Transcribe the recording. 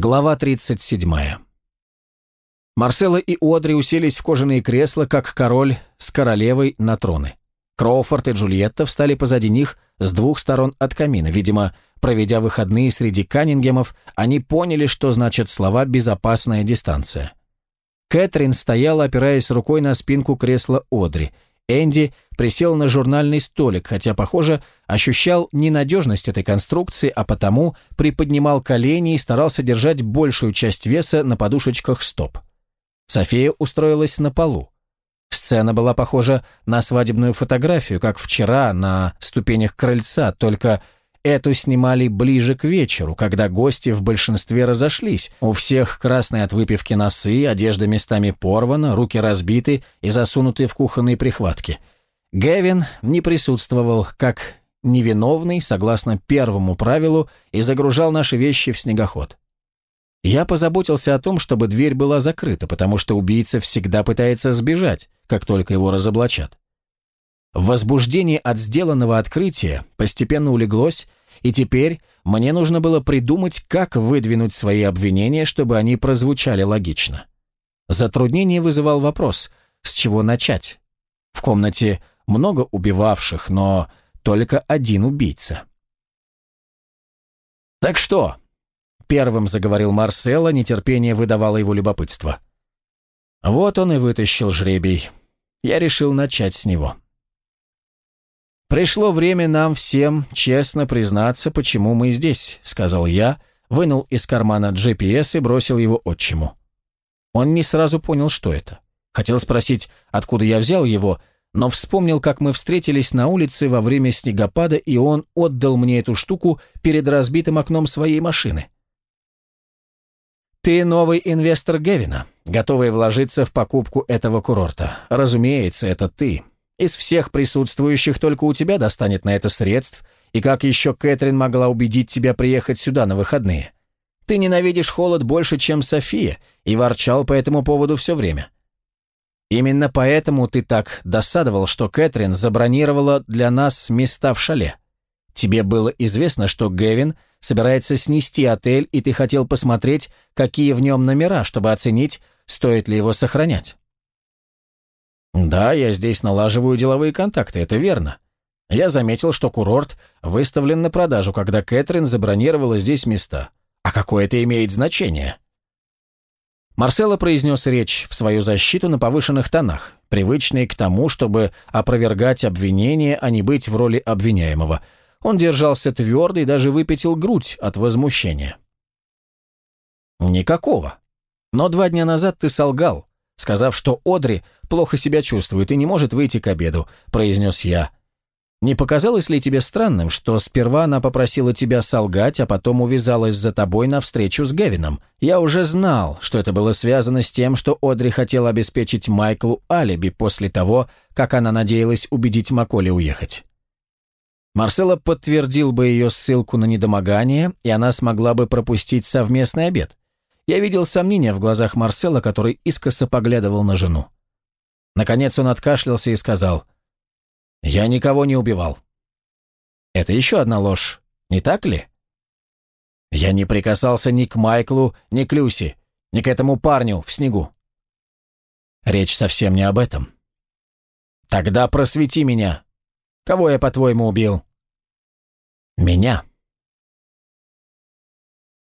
Глава 37. Марсело и Одри уселись в кожаные кресла, как король с королевой на троны. Кроуфорд и Джульетта встали позади них с двух сторон от камина. Видимо, проведя выходные среди Каннингемов, они поняли, что значат слова «безопасная дистанция». Кэтрин стояла, опираясь рукой на спинку кресла Одри – Энди присел на журнальный столик, хотя, похоже, ощущал ненадежность этой конструкции, а потому приподнимал колени и старался держать большую часть веса на подушечках стоп. София устроилась на полу. Сцена была похожа на свадебную фотографию, как вчера на ступенях крыльца, только Эту снимали ближе к вечеру, когда гости в большинстве разошлись. У всех красные от выпивки носы, одежда местами порвана, руки разбиты и засунуты в кухонные прихватки. Гевин не присутствовал, как невиновный, согласно первому правилу, и загружал наши вещи в снегоход. Я позаботился о том, чтобы дверь была закрыта, потому что убийца всегда пытается сбежать, как только его разоблачат. Возбуждение от сделанного открытия постепенно улеглось, и теперь мне нужно было придумать, как выдвинуть свои обвинения, чтобы они прозвучали логично. Затруднение вызывал вопрос, с чего начать. В комнате много убивавших, но только один убийца. «Так что?» — первым заговорил Марсело, нетерпение выдавало его любопытство. Вот он и вытащил жребий. Я решил начать с него. «Пришло время нам всем честно признаться, почему мы здесь», — сказал я, вынул из кармана GPS и бросил его отчиму. Он не сразу понял, что это. Хотел спросить, откуда я взял его, но вспомнил, как мы встретились на улице во время снегопада, и он отдал мне эту штуку перед разбитым окном своей машины. «Ты новый инвестор Гевина, готовый вложиться в покупку этого курорта. Разумеется, это ты. Из всех присутствующих только у тебя достанет на это средств, и как еще Кэтрин могла убедить тебя приехать сюда на выходные? Ты ненавидишь холод больше, чем София, и ворчал по этому поводу все время. Именно поэтому ты так досадовал, что Кэтрин забронировала для нас места в шале. Тебе было известно, что Гевин собирается снести отель, и ты хотел посмотреть, какие в нем номера, чтобы оценить, стоит ли его сохранять. Да, я здесь налаживаю деловые контакты, это верно. Я заметил, что курорт выставлен на продажу, когда Кэтрин забронировала здесь места. А какое это имеет значение? Марсело произнес речь в свою защиту на повышенных тонах, привычный к тому, чтобы опровергать обвинение, а не быть в роли обвиняемого. Он держался твердо и даже выпятил грудь от возмущения. «Никакого. Но два дня назад ты солгал сказав, что Одри плохо себя чувствует и не может выйти к обеду», – произнес я. «Не показалось ли тебе странным, что сперва она попросила тебя солгать, а потом увязалась за тобой на встречу с Гевином? Я уже знал, что это было связано с тем, что Одри хотела обеспечить Майклу алиби после того, как она надеялась убедить Маколи уехать». Марсело подтвердил бы ее ссылку на недомогание, и она смогла бы пропустить совместный обед. Я видел сомнения в глазах Марсела, который искоса поглядывал на жену. Наконец он откашлялся и сказал, «Я никого не убивал». «Это еще одна ложь, не так ли?» «Я не прикасался ни к Майклу, ни к Люси, ни к этому парню в снегу». «Речь совсем не об этом». «Тогда просвети меня. Кого я, по-твоему, убил?» «Меня».